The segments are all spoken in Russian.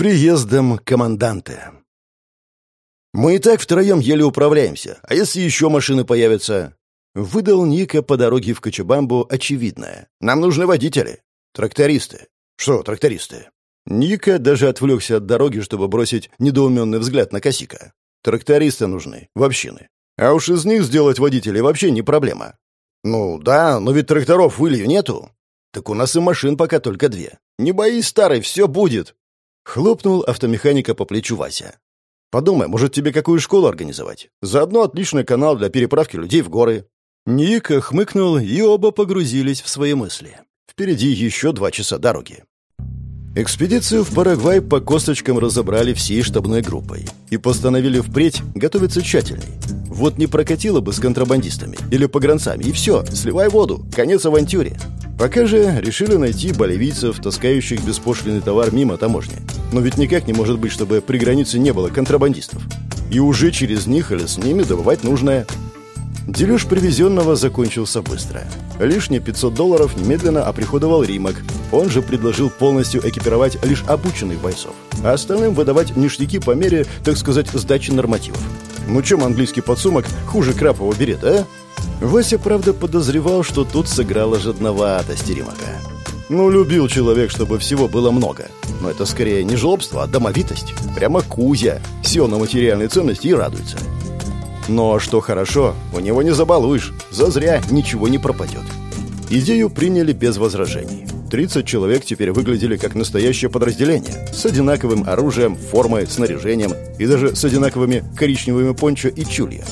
приездом команданта. «Мы и так втроем еле управляемся, а если еще машины появятся?» Выдал Ника по дороге в Кочебамбу очевидное. «Нам нужны водители. Трактористы». «Что трактористы?» Ника даже отвлекся от дороги, чтобы бросить недоуменный взгляд на Косика. «Трактористы нужны, в общины. А уж из них сделать водителей вообще не проблема». «Ну да, но ведь тракторов в Илью нету». «Так у нас и машин пока только две. Не боись, старый, все будет». Хлопнул автомеханика по плечу Вася. «Подумай, может, тебе какую школу организовать? Заодно отличный канал для переправки людей в горы». Ника хмыкнул, и оба погрузились в свои мысли. Впереди еще два часа дороги. Экспедицию в Парагвай по косточкам разобрали всей штабной группой и постановили впредь готовиться тщательней. Вот не прокатило бы с контрабандистами или погранцами, и все, сливай воду, конец авантюре. Пока же решили найти боливийцев, таскающих беспошлиный товар мимо таможни. Но ведь никак не может быть, чтобы при границе не было контрабандистов. И уже через них или с ними добывать нужное. Дележ привезенного закончился быстро. Лишние 500 долларов немедленно оприходовал Римок. Он же предложил полностью экипировать лишь обученных бойцов, а остальным выдавать ништяки по мере, так сказать, сдачи нормативов. Ну чем английский подсумок хуже крапового берета, а? Вася, правда, подозревал, что тут сыграла жадноватость Римака. Ну, любил человек, чтобы всего было много. Но это скорее не жлобство, а домовитость. Прямо Кузя. Сел на материальные ценности и радуется. Но что хорошо, у него не забалуешь. Зазря ничего не пропадет. Идею приняли без возражений. 30 человек теперь выглядели как настоящее подразделение, с одинаковым оружием, формой, снаряжением и даже с одинаковыми коричневыми пончо и чулья.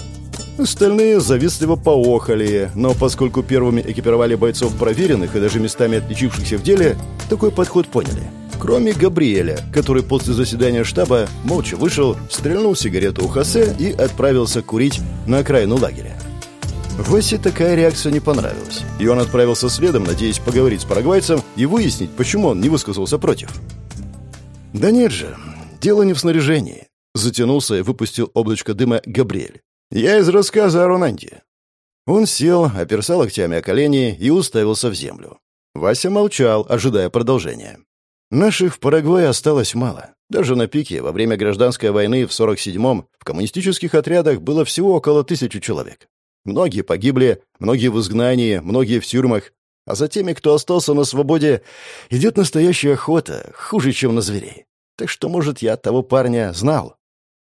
Остальные завистливо поохали, но поскольку первыми экипировали бойцов проверенных и даже местами отличившихся в деле, такой подход поняли – Кроме Габриэля, который после заседания штаба молча вышел, стрельнул сигарету у Хосе и отправился курить на окраину лагеря. Васе такая реакция не понравилась, и он отправился следом, надеясь поговорить с парагвайцем и выяснить, почему он не высказался против. «Да нет же, дело не в снаряжении», — затянулся и выпустил облачко дыма Габриэль. «Я из рассказа о Ронанде». Он сел, оперся локтями о колени и уставился в землю. Вася молчал, ожидая продолжения. Наших в Парагвае осталось мало. Даже на пике, во время гражданской войны в 47-м, в коммунистических отрядах было всего около тысячи человек. Многие погибли, многие в изгнании, многие в тюрьмах. А за теми, кто остался на свободе, идет настоящая охота, хуже, чем на зверей. Так что, может, я того парня знал.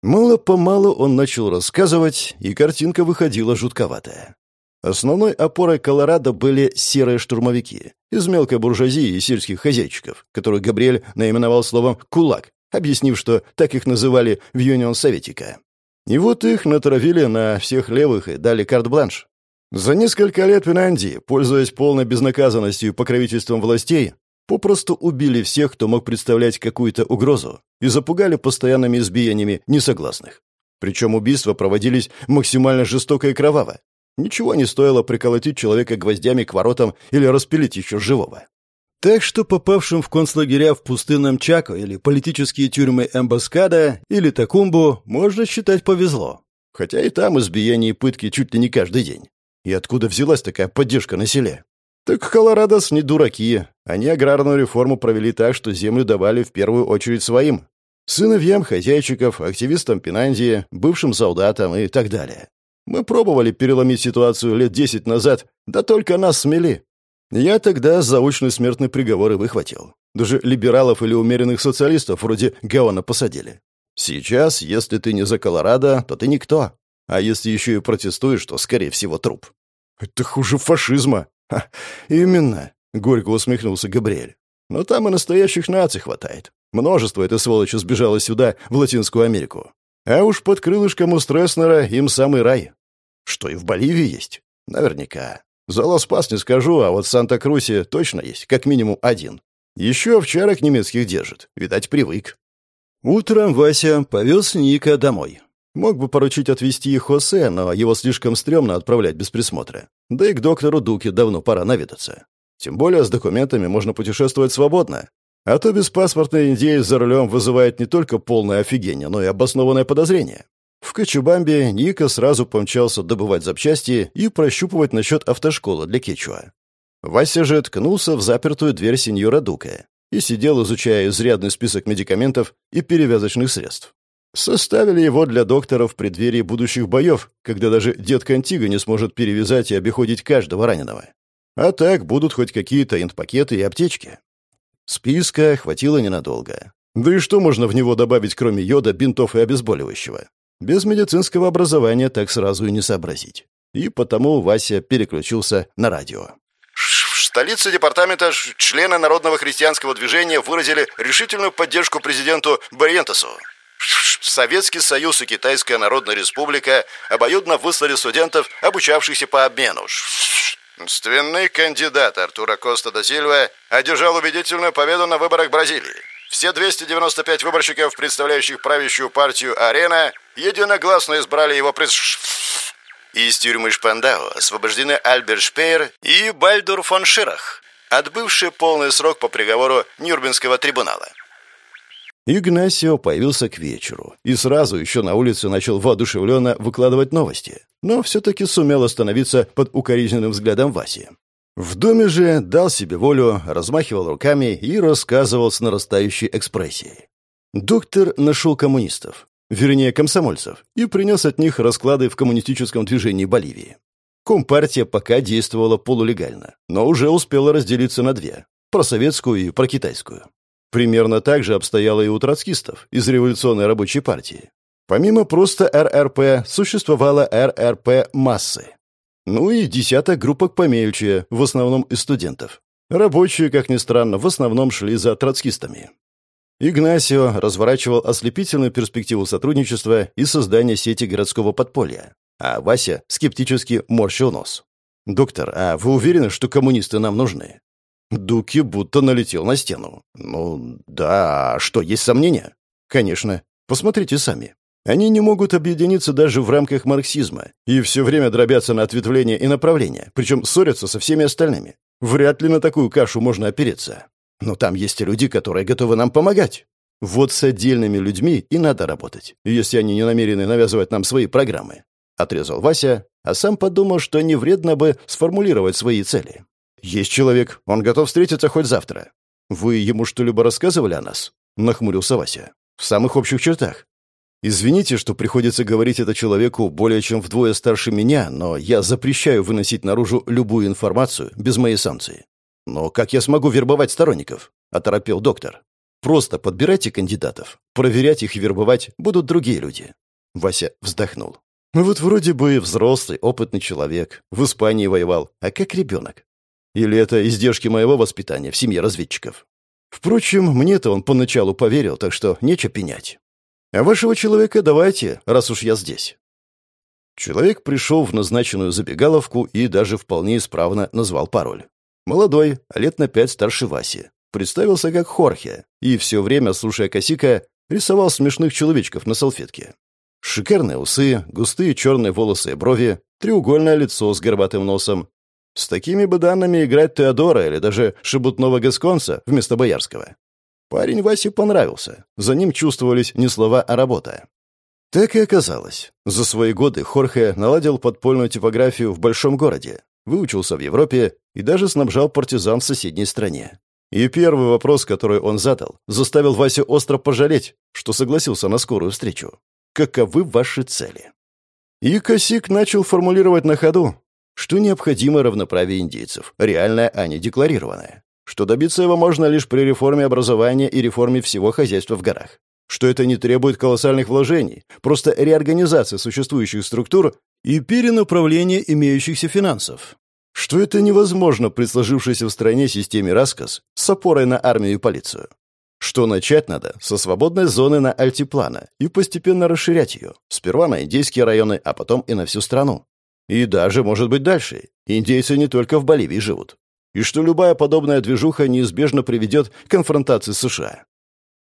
Мало-помалу он начал рассказывать, и картинка выходила жутковатая. Основной опорой Колорадо были серые штурмовики из мелкой буржуазии и сельских хозяйчиков, которых Габриэль наименовал словом «кулак», объяснив, что так их называли в Юнион Советика. И вот их натравили на всех левых и дали карт-бланш. За несколько лет Финляндии, пользуясь полной безнаказанностью и покровительством властей, попросту убили всех, кто мог представлять какую-то угрозу, и запугали постоянными избиениями несогласных. Причем убийства проводились максимально жестоко и кроваво, Ничего не стоило приколотить человека гвоздями к воротам или распилить еще живого. Так что попавшим в концлагеря в пустынном Чако или политические тюрьмы Эмбаскада или Такумбу можно считать повезло. Хотя и там избиения и пытки чуть ли не каждый день. И откуда взялась такая поддержка на селе? Так Колорадос не дураки. Они аграрную реформу провели так, что землю давали в первую очередь своим. Сыновьям хозяйчиков, активистам Пинандии, бывшим солдатам и так далее. Мы пробовали переломить ситуацию лет десять назад, да только нас смели. Я тогда заочный смертный приговор и выхватил. Даже либералов или умеренных социалистов вроде Гаона посадили. Сейчас, если ты не за Колорадо, то ты никто. А если еще и протестуешь, то, скорее всего, труп. Это хуже фашизма. Ха, именно, горько усмехнулся Габриэль. Но там и настоящих наций хватает. Множество этой сволочи сбежало сюда, в Латинскую Америку. А уж под крылышком у Стресснера им самый рай. Что и в Боливии есть? Наверняка. За Лос-Пас не скажу, а вот в Санта-Крусе точно есть, как минимум один. Еще овчарок немецких держит, видать, привык. Утром Вася повез Ника домой. Мог бы поручить отвезти их Хосе, но его слишком стрёмно отправлять без присмотра. Да и к доктору Дуке давно пора наведаться. Тем более с документами можно путешествовать свободно. А то беспаспортный индеец за рулем вызывает не только полное офигение, но и обоснованное подозрение. В Кочубамбе Ника сразу помчался добывать запчасти и прощупывать насчет автошколы для Кечуа. Вася же ткнулся в запертую дверь сеньора Дука и сидел, изучая изрядный список медикаментов и перевязочных средств. Составили его для доктора в преддверии будущих боев, когда даже дед Контиго не сможет перевязать и обиходить каждого раненого. А так будут хоть какие-то интпакеты и аптечки. Списка хватило ненадолго. Да и что можно в него добавить, кроме йода, бинтов и обезболивающего? Без медицинского образования так сразу и не сообразить. И потому Вася переключился на радио. В столице департамента члены Народного христианского движения выразили решительную поддержку президенту Барьентесу. Советский Союз и Китайская Народная Республика обоюдно выслали студентов, обучавшихся по обмену. Ственный кандидат Артура Коста да Сильва одержал убедительную победу на выборах Бразилии. Все 295 выборщиков, представляющих правящую партию «Арена», единогласно избрали его пред... Из тюрьмы Шпандау освобождены Альберт Шпеер и Бальдур фон Ширах, отбывшие полный срок по приговору Нюрнбергского трибунала. Игнасио появился к вечеру и сразу еще на улице начал воодушевленно выкладывать новости, но все-таки сумел остановиться под укоризненным взглядом Васи. В доме же дал себе волю, размахивал руками и рассказывал с нарастающей экспрессией. Доктор нашел коммунистов, вернее комсомольцев, и принес от них расклады в коммунистическом движении Боливии. Компартия пока действовала полулегально, но уже успела разделиться на две – просоветскую и прокитайскую. Примерно так же обстояло и у троцкистов из революционной рабочей партии. Помимо просто РРП существовала РРП массы. Ну и десяток группок помельче, в основном из студентов. Рабочие, как ни странно, в основном шли за троцкистами. Игнасио разворачивал ослепительную перспективу сотрудничества и создания сети городского подполья, а Вася скептически морщил нос. «Доктор, а вы уверены, что коммунисты нам нужны?» Дуки будто налетел на стену. «Ну, да, а что, есть сомнения?» «Конечно. Посмотрите сами. Они не могут объединиться даже в рамках марксизма и все время дробятся на ответвления и направления, причем ссорятся со всеми остальными. Вряд ли на такую кашу можно опереться. Но там есть и люди, которые готовы нам помогать. Вот с отдельными людьми и надо работать, если они не намерены навязывать нам свои программы. Отрезал Вася, а сам подумал, что не вредно бы сформулировать свои цели. «Есть человек, он готов встретиться хоть завтра». «Вы ему что-либо рассказывали о нас?» — нахмурился Вася. «В самых общих чертах». «Извините, что приходится говорить это человеку более чем вдвое старше меня, но я запрещаю выносить наружу любую информацию без моей санкции». «Но как я смогу вербовать сторонников?» — оторопел доктор. «Просто подбирайте кандидатов. Проверять их и вербовать будут другие люди». Вася вздохнул. «Вот вроде бы взрослый, опытный человек. В Испании воевал. А как ребенок? Или это издержки моего воспитания в семье разведчиков? Впрочем, мне-то он поначалу поверил, так что нечего пенять. А вашего человека давайте, раз уж я здесь. Человек пришел в назначенную забегаловку и даже вполне исправно назвал пароль. Молодой, лет на пять старше Васи. Представился как Хорхе и все время, слушая Косика, рисовал смешных человечков на салфетке. Шикарные усы, густые черные волосы и брови, треугольное лицо с горбатым носом, с такими бы данными играть Теодора или даже шебутного Гасконца вместо Боярского. Парень Васе понравился. За ним чувствовались не слова, а работа. Так и оказалось. За свои годы Хорхе наладил подпольную типографию в большом городе, выучился в Европе и даже снабжал партизан в соседней стране. И первый вопрос, который он задал, заставил Васю остро пожалеть, что согласился на скорую встречу. «Каковы ваши цели?» И Косик начал формулировать на ходу, что необходимо равноправие индейцев, реальное, а не декларированное. Что добиться его можно лишь при реформе образования и реформе всего хозяйства в горах. Что это не требует колоссальных вложений, просто реорганизация существующих структур и перенаправление имеющихся финансов. Что это невозможно при сложившейся в стране системе расказ с опорой на армию и полицию. Что начать надо со свободной зоны на альтиплана и постепенно расширять ее, сперва на индейские районы, а потом и на всю страну. И даже, может быть, дальше. Индейцы не только в Боливии живут. И что любая подобная движуха неизбежно приведет к конфронтации с США.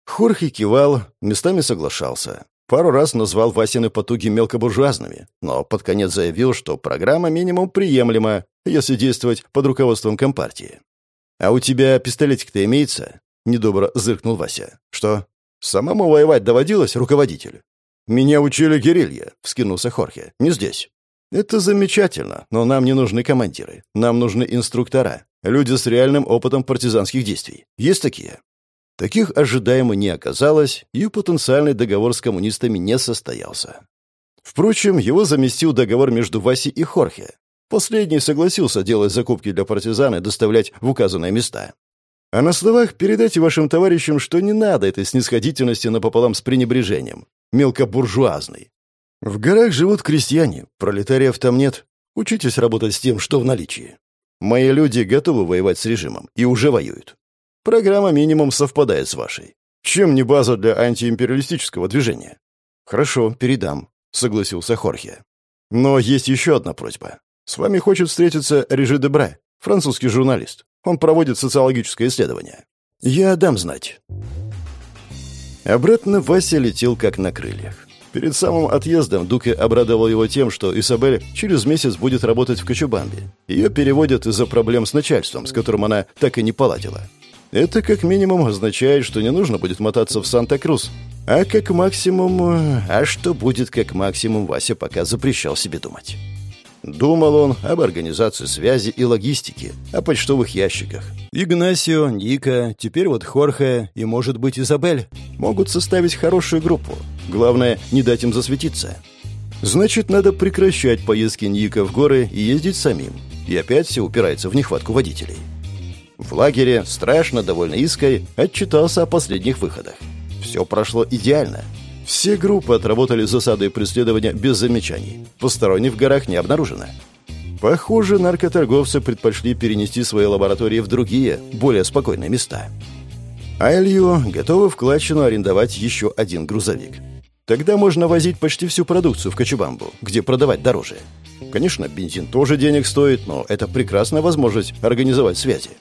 Хорхе кивал, местами соглашался. Пару раз назвал Васины потуги мелкобуржуазными, но под конец заявил, что программа минимум приемлема, если действовать под руководством Компартии. «А у тебя пистолетик-то имеется?» — недобро зыркнул Вася. «Что? Самому воевать доводилось, руководитель?» «Меня учили герилья», — вскинулся Хорхе. «Не здесь». Это замечательно, но нам не нужны командиры. Нам нужны инструктора, люди с реальным опытом партизанских действий. Есть такие? Таких ожидаемо не оказалось, и потенциальный договор с коммунистами не состоялся. Впрочем, его заместил договор между Васей и Хорхе. Последний согласился делать закупки для партизан и доставлять в указанные места. А на словах передайте вашим товарищам, что не надо этой снисходительности напополам с пренебрежением. Мелкобуржуазный. В горах живут крестьяне, пролетариев там нет. Учитесь работать с тем, что в наличии. Мои люди готовы воевать с режимом и уже воюют. Программа минимум совпадает с вашей. Чем не база для антиимпериалистического движения? Хорошо, передам, согласился Хорхе. Но есть еще одна просьба. С вами хочет встретиться Режи Дебре, французский журналист. Он проводит социологическое исследование. Я дам знать. Обратно Вася летел как на крыльях. Перед самым отъездом Дуке обрадовал его тем, что Исабель через месяц будет работать в Кочубамбе. Ее переводят из-за проблем с начальством, с которым она так и не поладила. Это как минимум означает, что не нужно будет мотаться в Санта-Крус. А как максимум... А что будет как максимум, Вася пока запрещал себе думать. Думал он об организации связи и логистики, о почтовых ящиках. Игнасио, Ника, теперь вот Хорхе и, может быть, Изабель могут составить хорошую группу. Главное, не дать им засветиться. Значит, надо прекращать поездки Ника в горы и ездить самим. И опять все упирается в нехватку водителей. В лагере, страшно довольно Иской, отчитался о последних выходах. Все прошло идеально. Все группы отработали засады преследования без замечаний. Посторонних в горах не обнаружено. Похоже, наркоторговцы предпочли перенести свои лаборатории в другие, более спокойные места. А Илью готовы вкладчину арендовать еще один грузовик. Тогда можно возить почти всю продукцию в Кочубамбу, где продавать дороже. Конечно, бензин тоже денег стоит, но это прекрасная возможность организовать связи.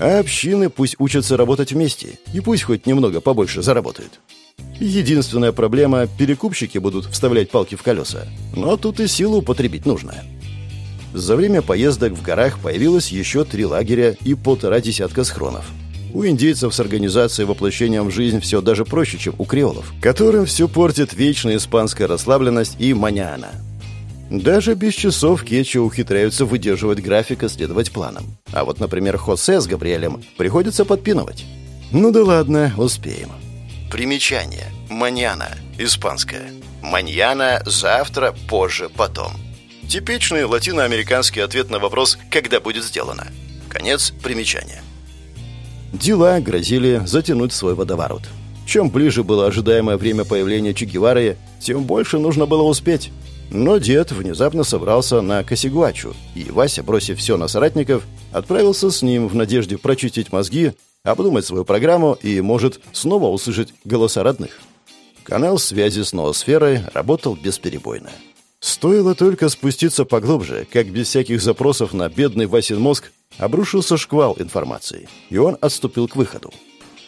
А общины пусть учатся работать вместе, и пусть хоть немного побольше заработают. Единственная проблема – перекупщики будут вставлять палки в колеса. Но тут и силу употребить нужно. За время поездок в горах появилось еще три лагеря и полтора десятка схронов. У индейцев с организацией воплощением в жизнь все даже проще, чем у креолов, которым все портит вечная испанская расслабленность и маняна. Даже без часов Кетча ухитряются выдерживать график и следовать планам. А вот, например, Хосе с Габриэлем приходится подпинывать. Ну да ладно, успеем. Примечание. Маньяна. Испанское. Маньяна – завтра, позже, потом. Типичный латиноамериканский ответ на вопрос «когда будет сделано?». Конец примечания. Дела грозили затянуть свой водоворот. Чем ближе было ожидаемое время появления Че тем больше нужно было успеть. Но дед внезапно собрался на Косигуачу, и Вася, бросив все на соратников, отправился с ним в надежде прочистить мозги обдумать свою программу и, может, снова услышать голоса родных. Канал связи с ноосферой работал бесперебойно. Стоило только спуститься поглубже, как без всяких запросов на бедный Васин мозг обрушился шквал информации, и он отступил к выходу.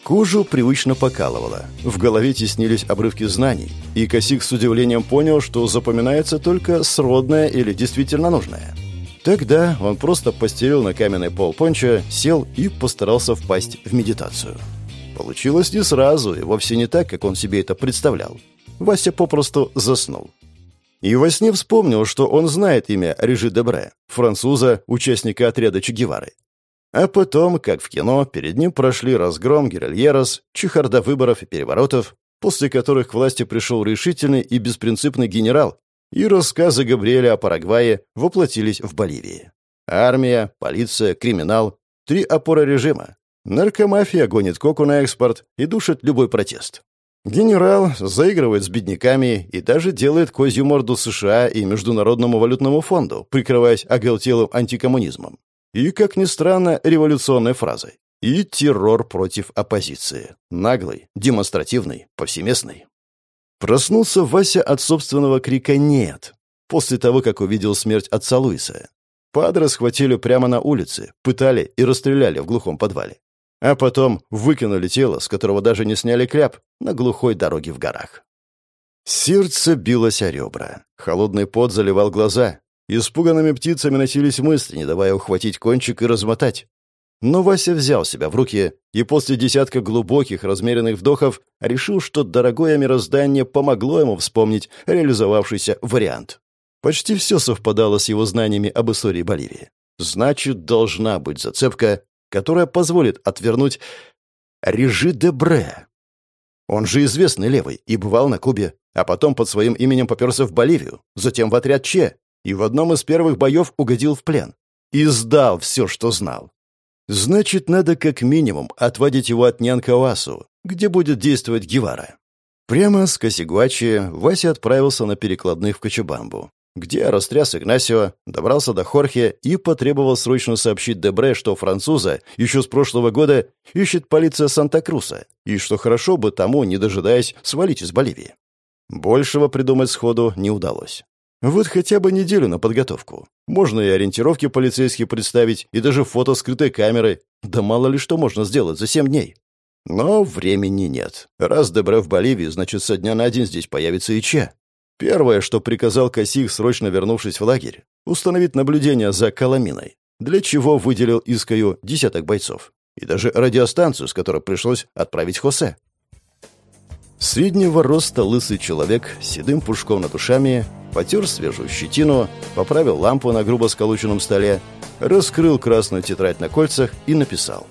Кожу привычно покалывало. В голове теснились обрывки знаний, и Косик с удивлением понял, что запоминается только сродное или действительно нужное. Тогда он просто постелил на каменный пол понча, сел и постарался впасть в медитацию. Получилось не сразу и вовсе не так, как он себе это представлял. Вася попросту заснул. И во сне вспомнил, что он знает имя Режи Дебре, француза, участника отряда Че Гевары. А потом, как в кино, перед ним прошли разгром Геральерос, чехарда выборов и переворотов, после которых к власти пришел решительный и беспринципный генерал, и рассказы Габриэля о Парагвае воплотились в Боливии. Армия, полиция, криминал — три опоры режима. Наркомафия гонит коку на экспорт и душит любой протест. Генерал заигрывает с бедняками и даже делает козью морду США и Международному валютному фонду, прикрываясь оголтелым антикоммунизмом. И, как ни странно, революционной фразой. И террор против оппозиции. Наглый, демонстративный, повсеместный. Проснулся Вася от собственного крика «нет» после того, как увидел смерть отца Луиса. Падре схватили прямо на улице, пытали и расстреляли в глухом подвале. А потом выкинули тело, с которого даже не сняли кляп, на глухой дороге в горах. Сердце билось о ребра. Холодный пот заливал глаза. Испуганными птицами носились мысли, не давая ухватить кончик и размотать. Но Вася взял себя в руки и после десятка глубоких, размеренных вдохов решил, что дорогое мироздание помогло ему вспомнить реализовавшийся вариант. Почти все совпадало с его знаниями об истории Боливии. Значит, должна быть зацепка, которая позволит отвернуть... Режи Дебре. Он же известный левый и бывал на Кубе, а потом под своим именем поперся в Боливию, затем в отряд Че, и в одном из первых боев угодил в плен. И сдал все, что знал. Значит, надо как минимум отводить его от Нянкауасу, где будет действовать Гевара. Прямо с Косигуачи Вася отправился на перекладных в Кочебамбу, где растряс Игнасио, добрался до Хорхе и потребовал срочно сообщить Дебре, что француза еще с прошлого года ищет полиция Санта-Круса, и что хорошо бы тому, не дожидаясь, свалить из Боливии. Большего придумать сходу не удалось. Вот хотя бы неделю на подготовку. Можно и ориентировки полицейские представить, и даже фото скрытой камеры. Да мало ли что можно сделать за семь дней. Но времени нет. Раз Дебре в Боливии, значит, со дня на день здесь появится и Че. Первое, что приказал Косих, срочно вернувшись в лагерь, установить наблюдение за Коломиной, для чего выделил Искаю десяток бойцов. И даже радиостанцию, с которой пришлось отправить Хосе. Среднего роста лысый человек с седым пушком над ушами потер свежую щетину, поправил лампу на грубо сколоченном столе, раскрыл красную тетрадь на кольцах и написал.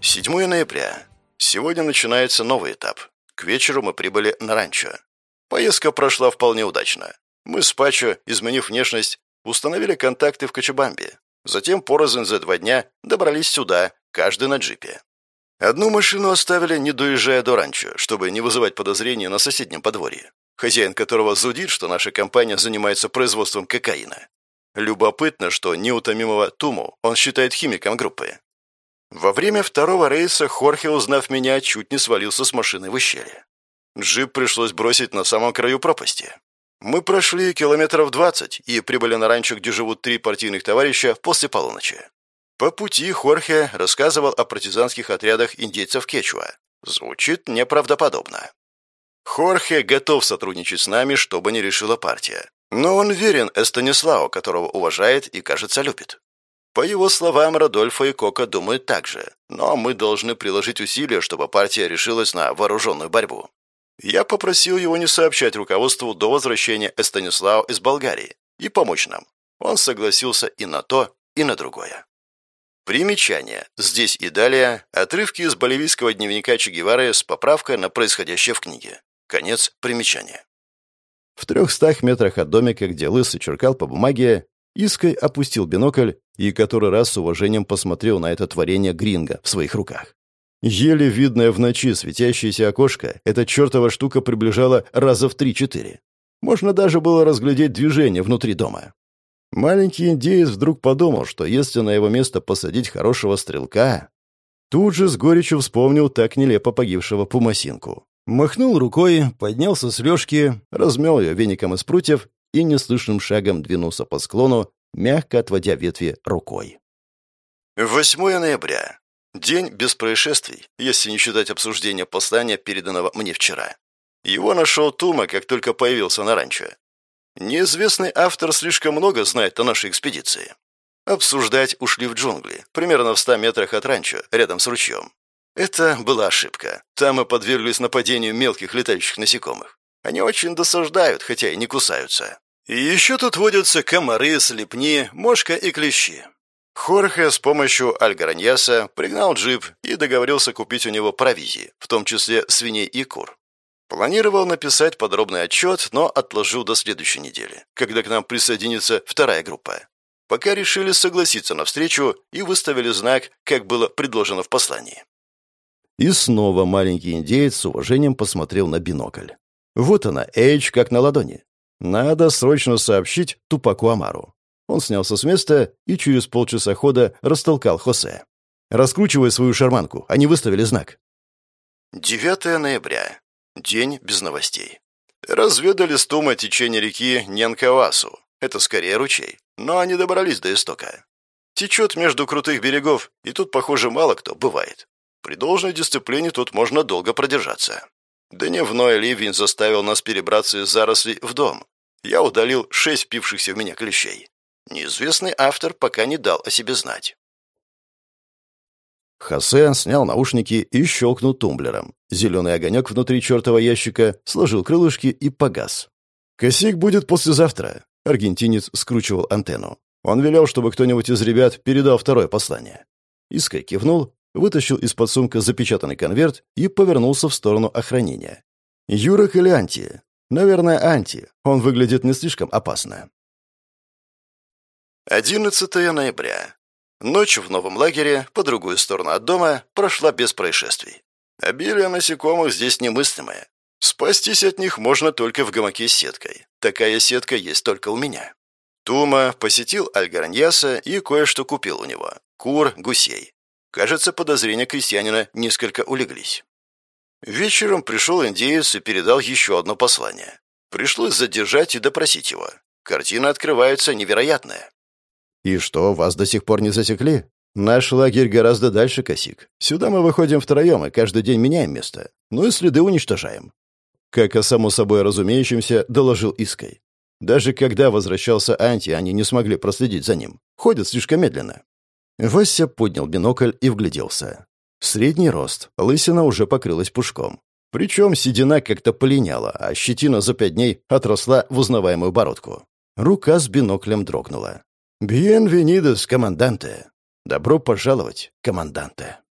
7 ноября. Сегодня начинается новый этап. К вечеру мы прибыли на ранчо. Поездка прошла вполне удачно. Мы с Пачо, изменив внешность, установили контакты в Кочебамбе. Затем порознь за два дня добрались сюда, каждый на джипе. Одну машину оставили, не доезжая до ранчо, чтобы не вызывать подозрения на соседнем подворье, хозяин которого зудит, что наша компания занимается производством кокаина. Любопытно, что неутомимого Туму он считает химиком группы. Во время второго рейса Хорхе, узнав меня, чуть не свалился с машины в ущелье. Джип пришлось бросить на самом краю пропасти. Мы прошли километров двадцать и прибыли на ранчо, где живут три партийных товарища, после полуночи. По пути Хорхе рассказывал о партизанских отрядах индейцев Кечуа. Звучит неправдоподобно. Хорхе готов сотрудничать с нами, что бы ни решила партия. Но он верен Эстаниславу, которого уважает и, кажется, любит. По его словам, Радольфо и Кока думают так же, но мы должны приложить усилия, чтобы партия решилась на вооруженную борьбу. Я попросил его не сообщать руководству до возвращения Эстанислава из Болгарии и помочь нам. Он согласился и на то, и на другое. Примечание. Здесь и далее отрывки из боливийского дневника Че Гевары с поправкой на происходящее в книге. Конец примечания. В трехстах метрах от домика, где Лысый черкал по бумаге, Иской опустил бинокль и который раз с уважением посмотрел на это творение Гринга в своих руках. Еле видное в ночи светящееся окошко, эта чертова штука приближала раза в три-четыре. Можно даже было разглядеть движение внутри дома. Маленький индеец вдруг подумал, что если на его место посадить хорошего стрелка... Тут же с горечью вспомнил так нелепо погибшего Пумасинку. Махнул рукой, поднялся с лёжки, размел ее веником из прутьев и неслышным шагом двинулся по склону, мягко отводя ветви рукой. 8 ноября. День без происшествий, если не считать обсуждения послания, переданного мне вчера. Его нашел Тума, как только появился на ранчо. Неизвестный автор слишком много знает о нашей экспедиции. Обсуждать ушли в джунгли, примерно в ста метрах от ранчо, рядом с ручьем. Это была ошибка. Там мы подверглись нападению мелких летающих насекомых. Они очень досаждают, хотя и не кусаются. И еще тут водятся комары, слепни, мошка и клещи. Хорхе с помощью Альгараньяса пригнал джип и договорился купить у него провизии, в том числе свиней и кур. Планировал написать подробный отчет, но отложил до следующей недели, когда к нам присоединится вторая группа. Пока решили согласиться на встречу и выставили знак, как было предложено в послании. И снова маленький индеец с уважением посмотрел на бинокль. Вот она, Эйч, как на ладони. Надо срочно сообщить Тупаку Амару. Он снялся с места и через полчаса хода растолкал Хосе. «Раскручивай свою шарманку, они выставили знак». 9 ноября. День без новостей. Разведали с Тума течение реки Нянкавасу. Это скорее ручей. Но они добрались до истока. Течет между крутых берегов, и тут, похоже, мало кто бывает. При должной дисциплине тут можно долго продержаться. Дневной ливень заставил нас перебраться из зарослей в дом. Я удалил шесть пившихся в меня клещей. Неизвестный автор пока не дал о себе знать. Хосе снял наушники и щелкнул тумблером. Зеленый огонек внутри чертова ящика сложил крылышки и погас. «Косик будет послезавтра», — аргентинец скручивал антенну. Он велел, чтобы кто-нибудь из ребят передал второе послание. Искай кивнул вытащил из-под сумка запечатанный конверт и повернулся в сторону охранения. «Юрок или Анти?» «Наверное, Анти. Он выглядит не слишком опасно». 11 ноября. Ночь в новом лагере, по другую сторону от дома, прошла без происшествий. Обилие насекомых здесь немыслимое. Спастись от них можно только в гамаке с сеткой. Такая сетка есть только у меня. Тума посетил Альгараньяса и кое-что купил у него. Кур, гусей. Кажется, подозрения крестьянина несколько улеглись. Вечером пришел индеец и передал еще одно послание. Пришлось задержать и допросить его. Картина открывается невероятная. «И что, вас до сих пор не засекли? Наш лагерь гораздо дальше, Косик. Сюда мы выходим втроем и каждый день меняем место. Ну и следы уничтожаем». Как о само собой разумеющемся, доложил Иской. Даже когда возвращался Анти, они не смогли проследить за ним. Ходят слишком медленно. Вася поднял бинокль и вгляделся. Средний рост, лысина уже покрылась пушком. Причем седина как-то полиняла, а щетина за пять дней отросла в узнаваемую бородку. Рука с биноклем дрогнула. «Бьенвенидос, команданте!» «Добро пожаловать, команданте!»